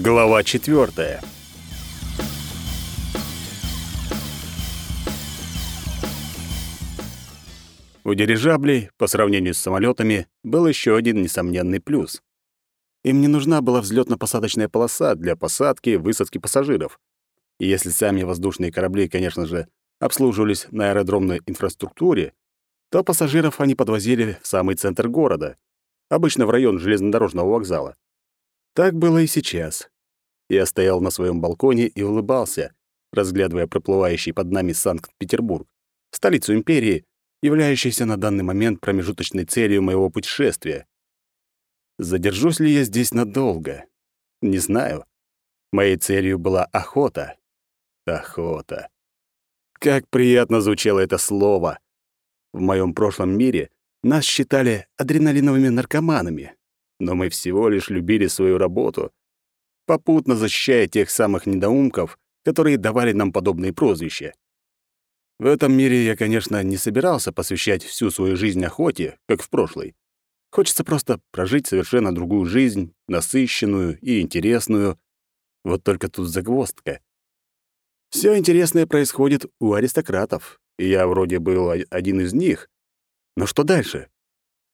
Глава четвертая. У дирижаблей, по сравнению с самолетами, был еще один несомненный плюс. Им не нужна была взлетно-посадочная полоса для посадки и высадки пассажиров. И если сами воздушные корабли, конечно же, обслуживались на аэродромной инфраструктуре, то пассажиров они подвозили в самый центр города, обычно в район железнодорожного вокзала. Так было и сейчас. Я стоял на своем балконе и улыбался, разглядывая проплывающий под нами Санкт-Петербург, столицу империи, являющейся на данный момент промежуточной целью моего путешествия. Задержусь ли я здесь надолго? Не знаю. Моей целью была охота. Охота. Как приятно звучало это слово. В моем прошлом мире нас считали адреналиновыми наркоманами, но мы всего лишь любили свою работу, попутно защищая тех самых недоумков, которые давали нам подобные прозвища. В этом мире я, конечно, не собирался посвящать всю свою жизнь охоте, как в прошлой. Хочется просто прожить совершенно другую жизнь, насыщенную и интересную. Вот только тут загвоздка. Все интересное происходит у аристократов, и я вроде был один из них. Но что дальше?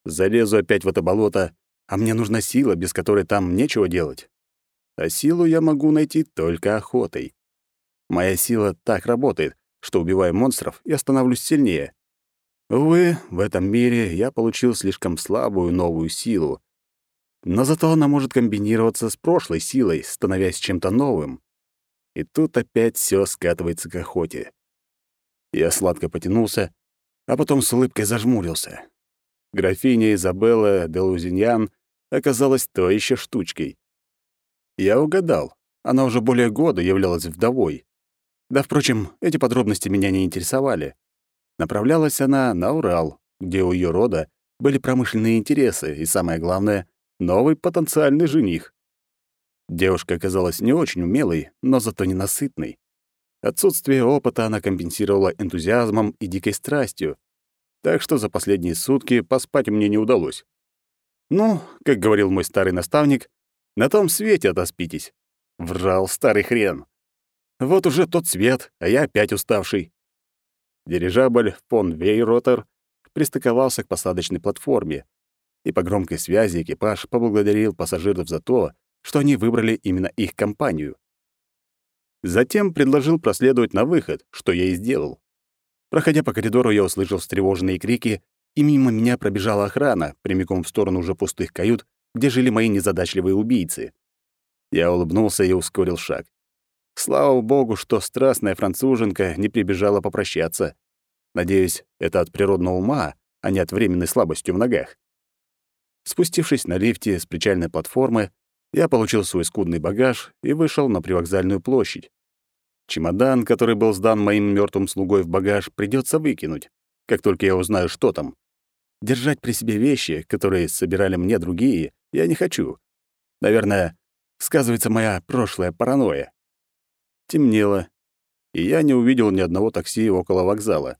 Залезу опять в это болото, а мне нужна сила, без которой там нечего делать. А силу я могу найти только охотой. Моя сила так работает, что убиваю монстров и становлюсь сильнее. Увы, в этом мире я получил слишком слабую новую силу. Но зато она может комбинироваться с прошлой силой, становясь чем-то новым. И тут опять все скатывается к охоте. Я сладко потянулся, а потом с улыбкой зажмурился. Графиня Изабелла де Лузиньян оказалась то еще штучкой. Я угадал. Она уже более года являлась вдовой. Да, впрочем, эти подробности меня не интересовали. Направлялась она на Урал, где у ее рода были промышленные интересы и, самое главное, новый потенциальный жених. Девушка оказалась не очень умелой, но зато ненасытной. Отсутствие опыта она компенсировала энтузиазмом и дикой страстью, так что за последние сутки поспать мне не удалось. Ну, как говорил мой старый наставник, на том свете отоспитесь. Врал старый хрен. Вот уже тот свет, а я опять уставший. Дирижабль фон Вейротер пристыковался к посадочной платформе, и по громкой связи экипаж поблагодарил пассажиров за то, что они выбрали именно их компанию. Затем предложил проследовать на выход, что я и сделал. Проходя по коридору, я услышал встревоженные крики, и мимо меня пробежала охрана, прямиком в сторону уже пустых кают, где жили мои незадачливые убийцы. Я улыбнулся и ускорил шаг. Слава богу, что страстная француженка не прибежала попрощаться. Надеюсь, это от природного ума, а не от временной слабости в ногах. Спустившись на лифте с причальной платформы, я получил свой скудный багаж и вышел на привокзальную площадь. Чемодан, который был сдан моим мертвым слугой в багаж, придется выкинуть, как только я узнаю, что там. Держать при себе вещи, которые собирали мне другие, я не хочу. Наверное, сказывается моя прошлая паранойя. Темнело, и я не увидел ни одного такси около вокзала.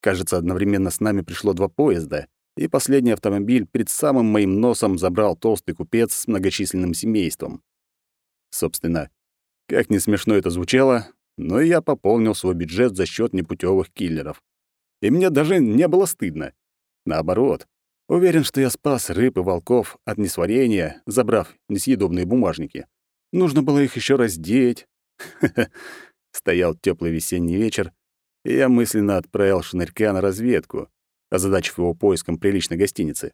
Кажется, одновременно с нами пришло два поезда, и последний автомобиль перед самым моим носом забрал толстый купец с многочисленным семейством. Собственно, как не смешно это звучало, но я пополнил свой бюджет за счет непутевых киллеров. И мне даже не было стыдно. Наоборот, уверен, что я спас рыб и волков от несварения, забрав несъедобные бумажники. Нужно было их еще раздеть. Стоял теплый весенний вечер, и я мысленно отправил Шнырька на разведку, озадачив его поиском приличной гостиницы.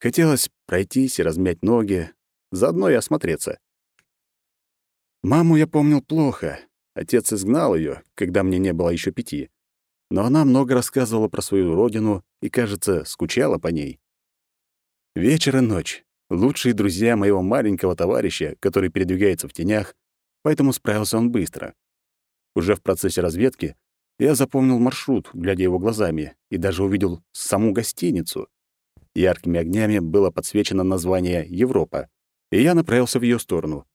Хотелось пройтись и размять ноги, заодно и осмотреться. Маму я помнил плохо. Отец изгнал ее, когда мне не было еще пяти. Но она много рассказывала про свою родину и, кажется, скучала по ней. Вечер и ночь. Лучшие друзья моего маленького товарища, который передвигается в тенях, поэтому справился он быстро. Уже в процессе разведки я запомнил маршрут, глядя его глазами, и даже увидел саму гостиницу. Яркими огнями было подсвечено название «Европа», и я направился в ее сторону.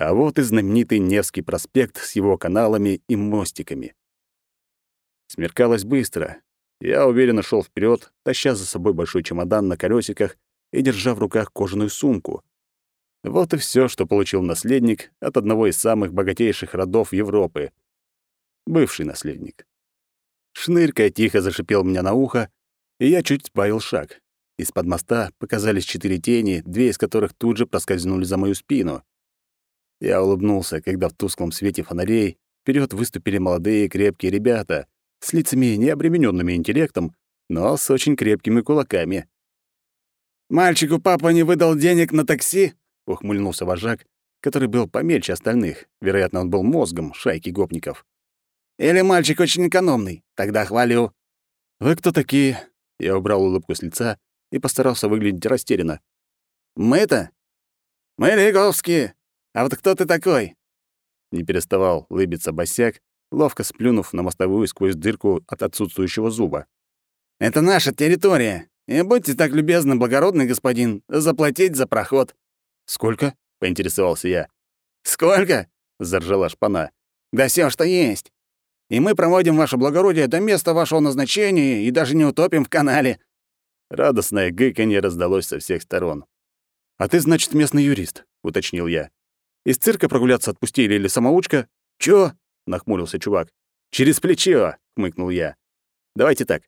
А вот и знаменитый Невский проспект с его каналами и мостиками. Смеркалось быстро. Я уверенно шел вперед, таща за собой большой чемодан на колесиках и держа в руках кожаную сумку. Вот и все, что получил наследник от одного из самых богатейших родов Европы. Бывший наследник. Шнырька тихо зашипел меня на ухо, и я чуть сбавил шаг. Из-под моста показались четыре тени, две из которых тут же проскользнули за мою спину. Я улыбнулся, когда в тусклом свете фонарей вперед выступили молодые крепкие ребята с лицами, не обремененными интеллектом, но с очень крепкими кулаками. «Мальчику папа не выдал денег на такси?» — ухмыльнулся вожак, который был помельче остальных. Вероятно, он был мозгом шайки гопников. «Или мальчик очень экономный? Тогда хвалю». «Вы кто такие?» Я убрал улыбку с лица и постарался выглядеть растерянно. «Мы-то? Мы Лиговские. А вот кто ты такой?» Не переставал лыбиться босяк, ловко сплюнув на мостовую сквозь дырку от отсутствующего зуба. «Это наша территория. И будьте так любезны, благородный господин, заплатить за проход». «Сколько?» — поинтересовался я. «Сколько?» — заржала шпана. «Да все, что есть. И мы проводим ваше благородие до места вашего назначения и даже не утопим в канале». Радостное гыканье раздалось со всех сторон. «А ты, значит, местный юрист?» — уточнил я. «Из цирка прогуляться отпустили или самоучка?» «Чё?» — нахмурился чувак. «Через плечо!» — хмыкнул я. «Давайте так.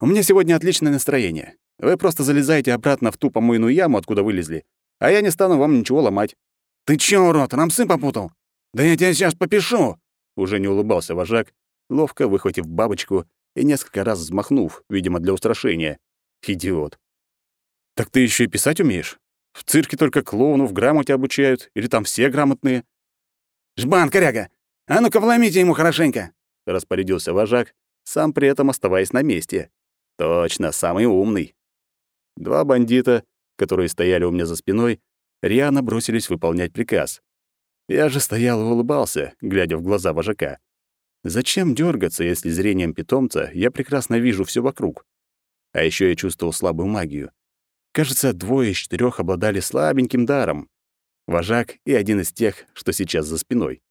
У меня сегодня отличное настроение. Вы просто залезаете обратно в ту помойную яму, откуда вылезли, а я не стану вам ничего ломать». «Ты чё, урод, рамсы попутал? Да я тебя сейчас попишу!» Уже не улыбался вожак, ловко выхватив бабочку и несколько раз взмахнув, видимо, для устрашения. Идиот. «Так ты еще и писать умеешь? В цирке только клоунов грамоте обучают, или там все грамотные?» «Жбан, коряга! А ну-ка вломите ему хорошенько!» — распорядился вожак, сам при этом оставаясь на месте. Точно, самый умный. Два бандита, которые стояли у меня за спиной, рьяно бросились выполнять приказ. Я же стоял и улыбался, глядя в глаза вожака. Зачем дергаться, если зрением питомца я прекрасно вижу все вокруг? А еще я чувствовал слабую магию. Кажется, двое из четырех обладали слабеньким даром. Вожак и один из тех, что сейчас за спиной.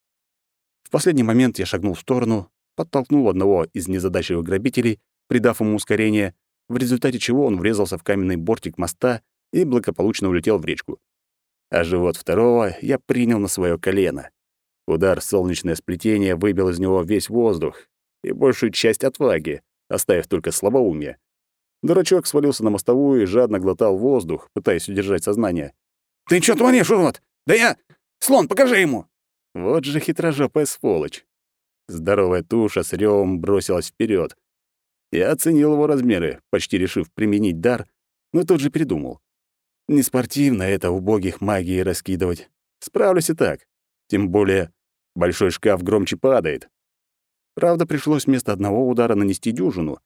В последний момент я шагнул в сторону, подтолкнул одного из незадачливых грабителей придав ему ускорение, в результате чего он врезался в каменный бортик моста и благополучно улетел в речку. А живот второго я принял на свое колено. Удар солнечное сплетение выбил из него весь воздух и большую часть отваги, оставив только слабоумие. Дурачок свалился на мостовую и жадно глотал воздух, пытаясь удержать сознание. «Ты что творишь, урод? Да я... Слон, покажи ему!» Вот же хитрожопая сволочь. Здоровая туша с рёвом бросилась вперед, я оценил его размеры, почти решив применить дар, но тут же передумал. Не спортивно это убогих магии раскидывать. Справлюсь и так. Тем более, большой шкаф громче падает. Правда, пришлось вместо одного удара нанести дюжину.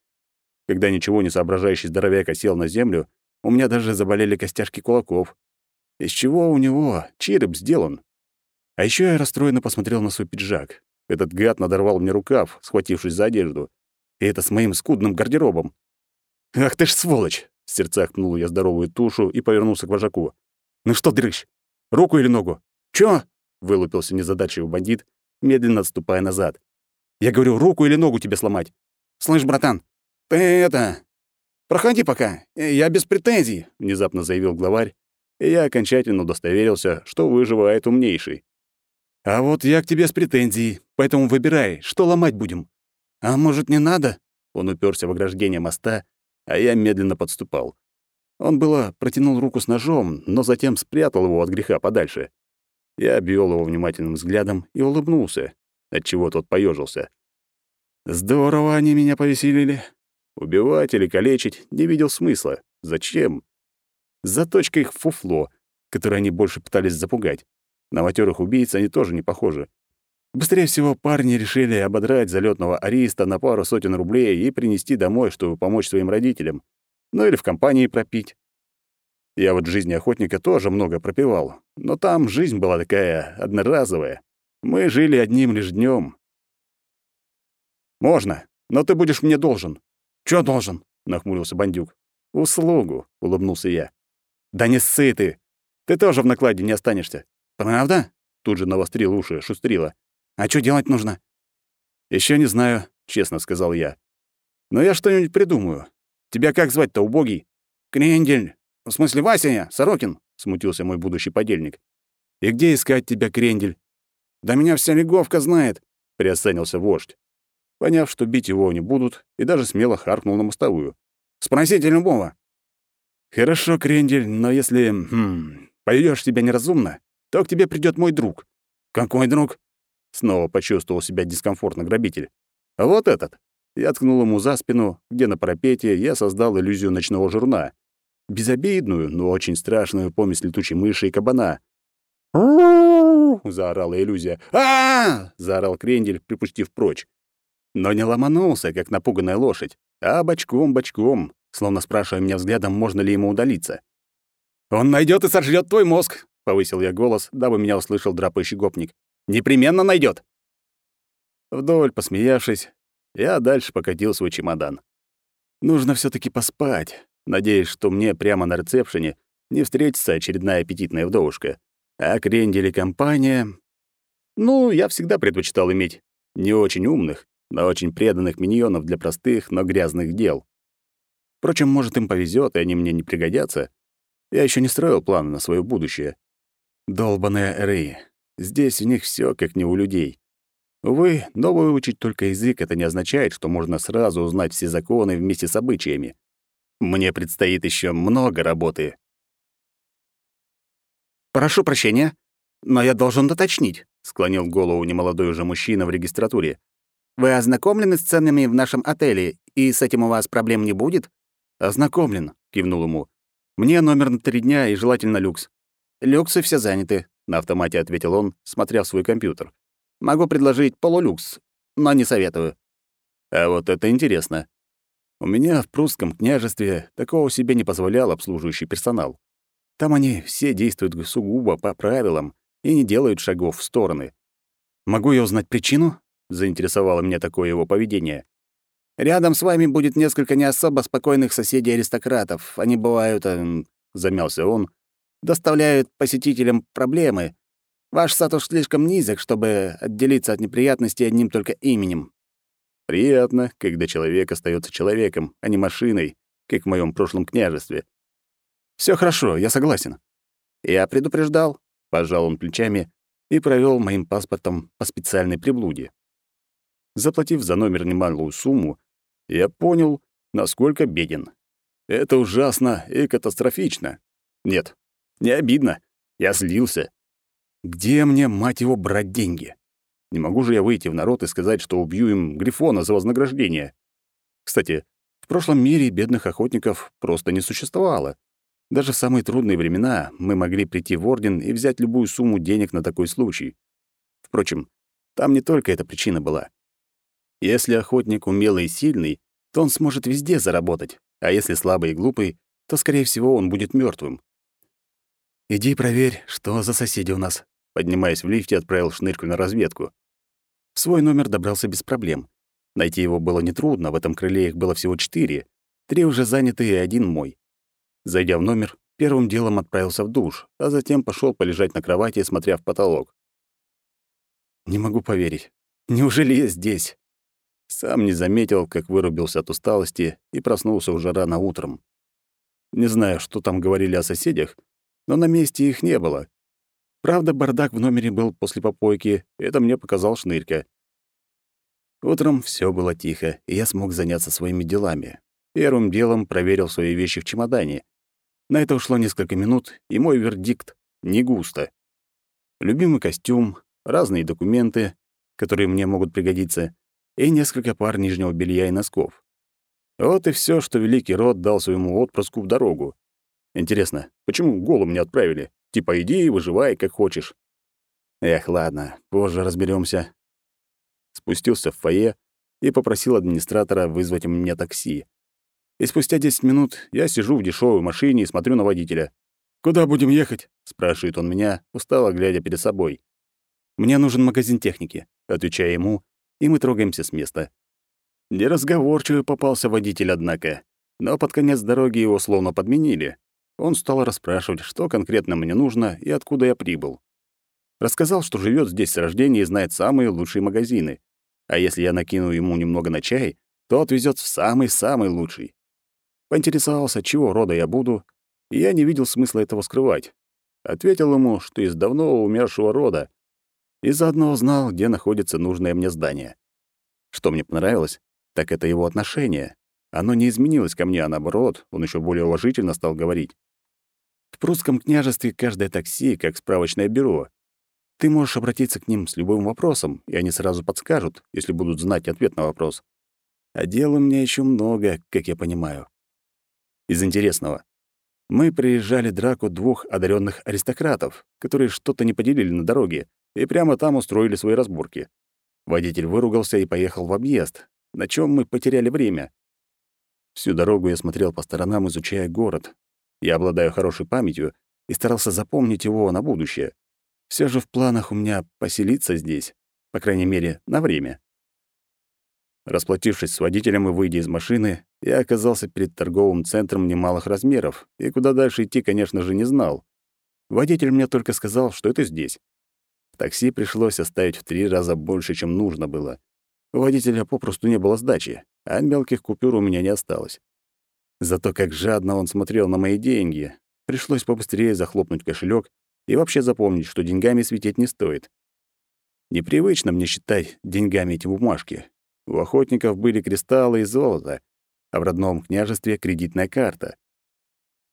Когда ничего не соображающий здоровяк сел на землю, у меня даже заболели костяшки кулаков. Из чего у него череп сделан? А еще я расстроенно посмотрел на свой пиджак. Этот гад надорвал мне рукав, схватившись за одежду. И это с моим скудным гардеробом. «Ах ты ж сволочь!» — в сердцах пнул я здоровую тушу и повернулся к вожаку. «Ну что, дрыщ, руку или ногу?» «Чё?» — вылупился незадачливый бандит, медленно отступая назад. «Я говорю, руку или ногу тебе сломать?» «Слышь, братан, это... Проходи пока, я без претензий», — внезапно заявил главарь, и я окончательно удостоверился, что выживает умнейший. «А вот я к тебе с претензией, поэтому выбирай, что ломать будем. «А может, не надо?» Он уперся в ограждение моста, а я медленно подступал. Он было протянул руку с ножом, но затем спрятал его от греха подальше. Я обвел его внимательным взглядом и улыбнулся, отчего тот поежился. Здорово они меня повеселили. Убивать или калечить не видел смысла. Зачем? Заточка их фуфло, которое они больше пытались запугать. На матерых убийц они тоже не похожи. Быстрее всего парни решили ободрать залетного ариста на пару сотен рублей и принести домой, чтобы помочь своим родителям. Ну или в компании пропить. Я вот в жизни охотника тоже много пропивал, но там жизнь была такая одноразовая. Мы жили одним лишь днем. «Можно, но ты будешь мне должен». «Чё должен?» — нахмурился бандюк. «Услугу», — улыбнулся я. «Да не ссы ты! Ты тоже в накладе не останешься». «Правда?» — тут же навострил уши, шустрила. А что делать нужно? Еще не знаю, честно сказал я. Но я что-нибудь придумаю. Тебя как звать-то, убогий? Крендель. В смысле, Вася я, Сорокин. смутился мой будущий подельник. «И где искать тебя, Крендель?» «Да меня вся Леговка знает», — приосанился вождь. Поняв, что бить его не будут, и даже смело харкнул на мостовую. «Спросите любого». «Хорошо, Крендель, но если хм, поведёшь себя неразумно, то к тебе придёт мой друг». «Какой друг?» Снова почувствовал себя дискомфортно грабитель. «А вот этот». Я ткнул ему за спину, где на парапете я создал иллюзию ночного журна. Безобидную, но очень страшную помесь летучей мыши и кабана. заорала иллюзия. а заорал Крендель, припустив прочь. Но не ломанулся, как напуганная лошадь, а бочком-бочком, словно спрашивая меня взглядом, можно ли ему удалиться. «Он найдет и сожрет твой мозг!» — повысил я голос, дабы меня услышал драпающий гопник. «Непременно найдет. Вдоль посмеявшись, я дальше покатил свой чемодан. Нужно все таки поспать, надеясь, что мне прямо на ресепшене не встретится очередная аппетитная вдовушка. А крендель компания... Ну, я всегда предпочитал иметь не очень умных, но очень преданных миньонов для простых, но грязных дел. Впрочем, может, им повезет, и они мне не пригодятся. Я еще не строил планы на свое будущее. Долбаная Рэй. Здесь у них все как не у людей. Увы, но выучить только язык — это не означает, что можно сразу узнать все законы вместе с обычаями. Мне предстоит еще много работы. «Прошу прощения, но я должен уточнить», — склонил голову немолодой уже мужчина в регистратуре. «Вы ознакомлены с ценами в нашем отеле, и с этим у вас проблем не будет?» «Ознакомлен», — кивнул ему. «Мне номер на три дня и желательно люкс». «Люксы все заняты», — на автомате ответил он, смотря в свой компьютер. Могу предложить полулюкс, но не советую. А вот это интересно. У меня в прусском княжестве такого себе не позволял обслуживающий персонал. Там они все действуют сугубо по правилам и не делают шагов в стороны. Могу я узнать причину? Заинтересовало меня такое его поведение. Рядом с вами будет несколько не особо спокойных соседей-аристократов. Они бывают, эм, замялся он, доставляют посетителям проблемы, Ваш статус слишком низок, чтобы отделиться от неприятностей одним только именем. Приятно, когда человек остается человеком, а не машиной, как в моем прошлом княжестве. Все хорошо, я согласен. Я предупреждал, пожал он плечами и провел моим паспортом по специальной приблуде. Заплатив за номер немалую сумму, я понял, насколько беден. Это ужасно и катастрофично. Нет, не обидно. Я злился. Где мне, мать его, брать деньги? Не могу же я выйти в народ и сказать, что убью им Грифона за вознаграждение. Кстати, в прошлом мире бедных охотников просто не существовало. Даже в самые трудные времена мы могли прийти в Орден и взять любую сумму денег на такой случай. Впрочем, там не только эта причина была. Если охотник умелый и сильный, то он сможет везде заработать, а если слабый и глупый, то, скорее всего, он будет мертвым. «Иди проверь, что за соседи у нас», Поднимаясь в лифте, отправил шнырьку на разведку. В свой номер добрался без проблем. Найти его было нетрудно, в этом крыле их было всего четыре. Три уже заняты и один мой. Зайдя в номер, первым делом отправился в душ, а затем пошел полежать на кровати, смотря в потолок. Не могу поверить. Неужели я здесь? Сам не заметил, как вырубился от усталости и проснулся уже рано утром. Не знаю, что там говорили о соседях, но на месте их не было. Правда, бардак в номере был после попойки, это мне показал Шнырька. Утром все было тихо, и я смог заняться своими делами. Первым делом проверил свои вещи в чемодане. На это ушло несколько минут, и мой вердикт — не густо. Любимый костюм, разные документы, которые мне могут пригодиться, и несколько пар нижнего белья и носков. Вот и все, что великий род дал своему отпрыску в дорогу. Интересно, почему голым не отправили? Типа иди и выживай, как хочешь. Эх, ладно, позже разберемся. Спустился в фойе и попросил администратора вызвать мне такси. И спустя 10 минут я сижу в дешевой машине и смотрю на водителя. «Куда будем ехать?» — спрашивает он меня, устало глядя перед собой. «Мне нужен магазин техники», — отвечаю ему, и мы трогаемся с места. Неразговорчивый попался водитель, однако, но под конец дороги его словно подменили. Он стал расспрашивать, что конкретно мне нужно и откуда я прибыл. Рассказал, что живет здесь с рождения и знает самые лучшие магазины. А если я накину ему немного на чай, то отвезет в самый-самый лучший. Поинтересовался, чего рода я буду, и я не видел смысла этого скрывать. Ответил ему, что из давно умершего рода, и заодно узнал, где находится нужное мне здание. Что мне понравилось, так это его отношение. Оно не изменилось ко мне, а наоборот, он еще более уважительно стал говорить. В прусском княжестве каждое такси как справочное бюро. Ты можешь обратиться к ним с любым вопросом, и они сразу подскажут, если будут знать ответ на вопрос. А дел у меня еще много, как я понимаю. Из интересного. Мы приезжали драку двух одаренных аристократов, которые что-то не поделили на дороге, и прямо там устроили свои разборки. Водитель выругался и поехал в объезд, на чем мы потеряли время. Всю дорогу я смотрел по сторонам, изучая город. Я обладаю хорошей памятью и старался запомнить его на будущее. Все же в планах у меня поселиться здесь, по крайней мере, на время. Расплатившись с водителем и выйдя из машины, я оказался перед торговым центром немалых размеров, и куда дальше идти, конечно же, не знал. Водитель мне только сказал, что это здесь. Такси пришлось оставить в три раза больше, чем нужно было. У водителя попросту не было сдачи, а мелких купюр у меня не осталось. Зато как жадно он смотрел на мои деньги. Пришлось побыстрее захлопнуть кошелек и вообще запомнить, что деньгами светить не стоит. Непривычно мне считать деньгами эти бумажки. У охотников были кристаллы и золото, а в родном княжестве — кредитная карта.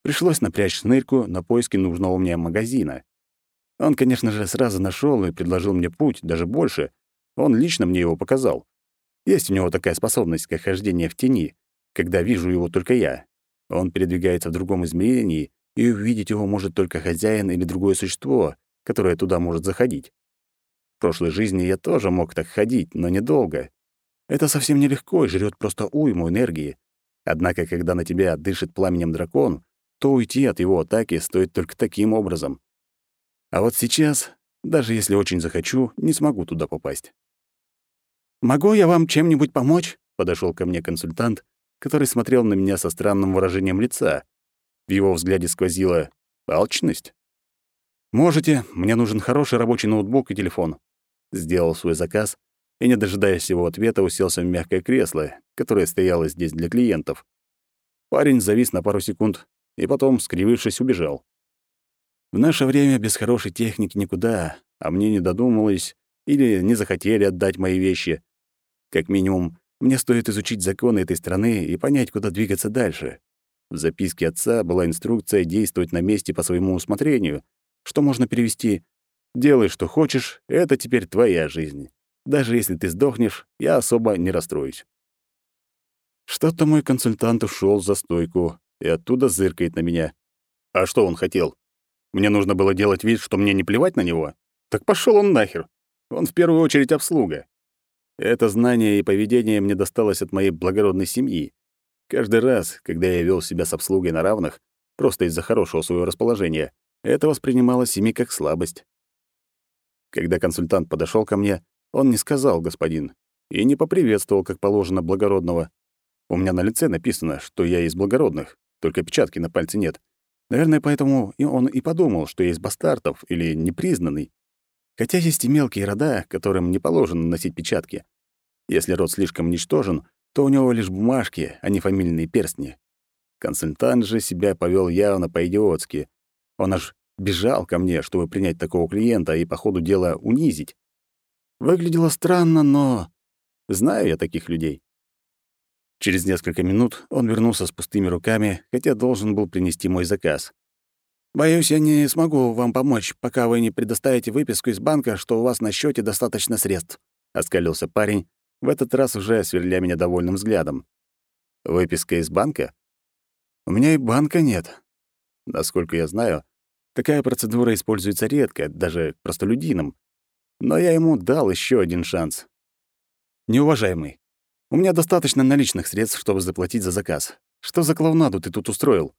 Пришлось напрячь снырку на поиски нужного мне магазина. Он, конечно же, сразу нашел и предложил мне путь, даже больше. Он лично мне его показал. Есть у него такая способность, как хождение в тени, когда вижу его только я. Он передвигается в другом измерении, и увидеть его может только хозяин или другое существо, которое туда может заходить. В прошлой жизни я тоже мог так ходить, но недолго. Это совсем нелегко и жрет просто уйму энергии. Однако, когда на тебя дышит пламенем дракон, то уйти от его атаки стоит только таким образом. А вот сейчас, даже если очень захочу, не смогу туда попасть. «Могу я вам чем-нибудь помочь?» — подошел ко мне консультант, который смотрел на меня со странным выражением лица. В его взгляде сквозила алчность. «Можете, мне нужен хороший рабочий ноутбук и телефон». Сделал свой заказ и, не дожидаясь его ответа, уселся в мягкое кресло, которое стояло здесь для клиентов. Парень завис на пару секунд и потом, скривившись, убежал. В наше время без хорошей техники никуда, а мне не додумалось или не захотели отдать мои вещи. Как минимум, мне стоит изучить законы этой страны и понять, куда двигаться дальше. В записке отца была инструкция действовать на месте по своему усмотрению, что можно перевести «Делай, что хочешь, это теперь твоя жизнь». Даже если ты сдохнешь, я особо не расстроюсь. Что-то мой консультант ушел за стойку и оттуда зыркает на меня. А что он хотел? Мне нужно было делать вид, что мне не плевать на него? Так пошел он нахер. Он в первую очередь обслуга. Это знание и поведение мне досталось от моей благородной семьи. Каждый раз, когда я вел себя с обслугой на равных, просто из-за хорошего своего расположения, это воспринималось ими как слабость. Когда консультант подошел ко мне, он не сказал «господин» и не поприветствовал, как положено, благородного. У меня на лице написано, что я из благородных, только печатки на пальце нет. Наверное, поэтому и он и подумал, что я из бастартов или непризнанный. Хотя есть и мелкие рода, которым не положено носить печатки. Если род слишком ничтожен, то у него лишь бумажки, а не фамильные перстни. Консультант же себя повел явно по-идиотски. Он аж бежал ко мне, чтобы принять такого клиента и по ходу дела унизить. Выглядело странно, но... Знаю я таких людей. Через несколько минут он вернулся с пустыми руками, хотя должен был принести мой заказ. «Боюсь, я не смогу вам помочь, пока вы не предоставите выписку из банка, что у вас на счете достаточно средств», — оскалился парень, в этот раз уже сверля меня довольным взглядом. «Выписка из банка? У меня и банка нет. Насколько я знаю, такая процедура используется редко, даже простолюдинам. Но я ему дал еще один шанс. Неуважаемый, у меня достаточно наличных средств, чтобы заплатить за заказ. Что за клоунаду ты тут устроил?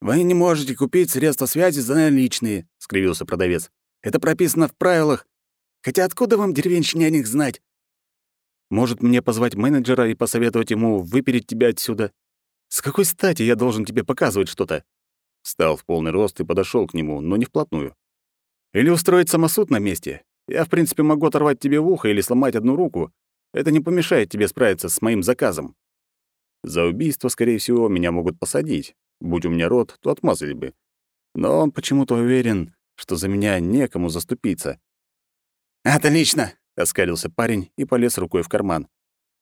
Вы не можете купить средства связи за наличные, скривился продавец. Это прописано в правилах. Хотя откуда вам, деревенщине, о них знать? Может, мне позвать менеджера и посоветовать ему выпереть тебя отсюда? С какой стати я должен тебе показывать что-то? Стал в полный рост и подошел к нему, но не вплотную. Или устроить самосуд на месте? Я, в принципе, могу оторвать тебе в ухо или сломать одну руку. Это не помешает тебе справиться с моим заказом. За убийство, скорее всего, меня могут посадить. Будь у меня рот, то отмазали бы. Но он почему-то уверен, что за меня некому заступиться. «Отлично!» — оскалился парень и полез рукой в карман.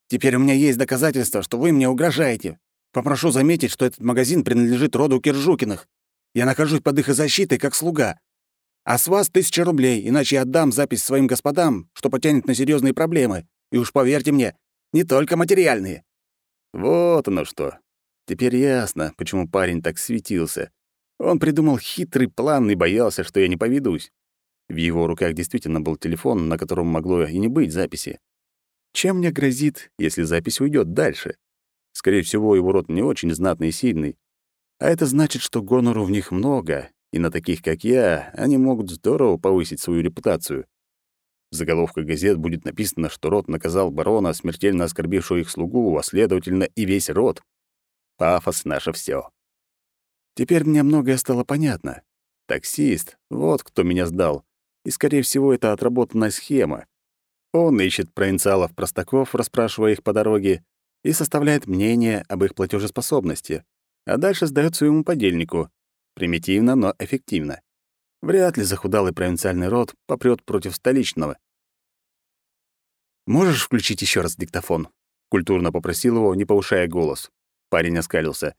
«Теперь у меня есть доказательства, что вы мне угрожаете. Попрошу заметить, что этот магазин принадлежит роду Киржукиных. Я нахожусь под их защитой, как слуга. А с вас тысяча рублей, иначе я отдам запись своим господам, что потянет на серьезные проблемы. И уж поверьте мне, не только материальные». Вот оно что. Теперь ясно, почему парень так светился. Он придумал хитрый план и боялся, что я не поведусь. В его руках действительно был телефон, на котором могло и не быть записи. Чем мне грозит, если запись уйдет дальше? Скорее всего, его род не очень знатный и сильный. А это значит, что гонору в них много, и на таких, как я, они могут здорово повысить свою репутацию. В заголовках газет будет написано, что род наказал барона, смертельно оскорбившего их слугу, а следовательно и весь род. Пафос — наше все. Теперь мне многое стало понятно. Таксист — вот кто меня сдал. И, скорее всего, это отработанная схема. Он ищет провинциалов-простаков, расспрашивая их по дороге, и составляет мнение об их платежеспособности, а дальше сдаёт своему подельнику. Примитивно, но эффективно. Вряд ли захудалый провинциальный род попрёт против столичного. «Можешь включить ещё раз диктофон?» — культурно попросил его, не повышая голос. Парень оскалился.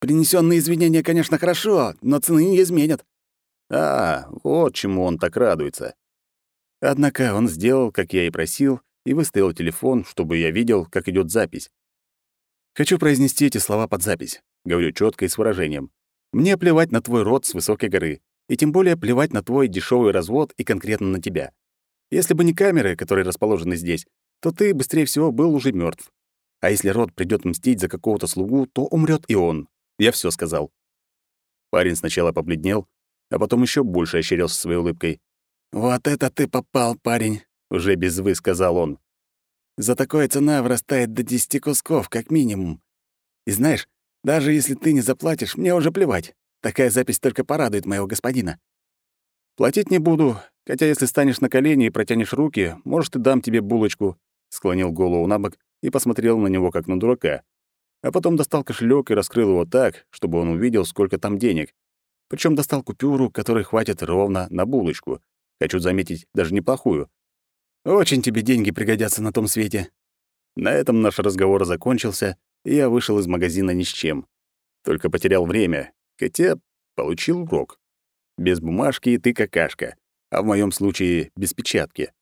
«Принесённые извинения, конечно, хорошо, но цены не изменят». А, вот чему он так радуется. Однако он сделал, как я и просил, и выставил телефон, чтобы я видел, как идёт запись. Хочу произнести эти слова под запись. Говорю чётко и с выражением. Мне плевать на твой род с высокой горы, и тем более плевать на твой дешёвый развод и конкретно на тебя. Если бы не камеры, которые расположены здесь, то ты, быстрее всего, был уже мёртв. А если род придёт мстить за какого-то слугу, то умрёт и он. Я всё сказал. Парень сначала побледнел, а потом ещё больше ощерился своей улыбкой. «Вот это ты попал, парень!» — уже без «вы» сказал он. «За такое цена вырастает до десяти кусков, как минимум. И знаешь, даже если ты не заплатишь, мне уже плевать. Такая запись только порадует моего господина». «Платить не буду, хотя если станешь на колени и протянешь руки, может, и дам тебе булочку», — склонил голову на бок и посмотрел на него, как на дурака. А потом достал кошелек и раскрыл его так, чтобы он увидел, сколько там денег. Причем достал купюру, которой хватит ровно на булочку. Хочу заметить, даже неплохую. Очень тебе деньги пригодятся на том свете. На этом наш разговор закончился, и я вышел из магазина ни с чем. Только потерял время, хотя получил урок. Без бумажки ты какашка, а в моем случае без печатки.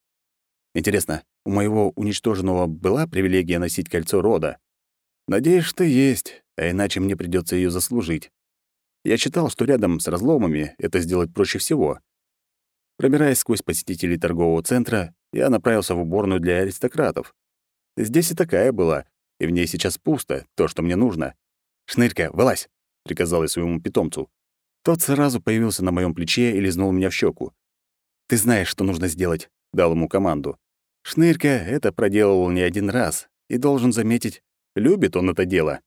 Интересно, у моего уничтоженного была привилегия носить кольцо рода? Надеюсь, что есть, а иначе мне придется ее заслужить. Я читал, что рядом с разломами это сделать проще всего. Пробираясь сквозь посетителей торгового центра, я направился в уборную для аристократов. Здесь и такая была, и в ней сейчас пусто, то, что мне нужно. «Шнырька, вылазь!» — приказал я своему питомцу. Тот сразу появился на моем плече и лизнул меня в щеку. «Ты знаешь, что нужно сделать», — дал ему команду. Шнырька это проделал не один раз, и должен заметить, любит он это дело.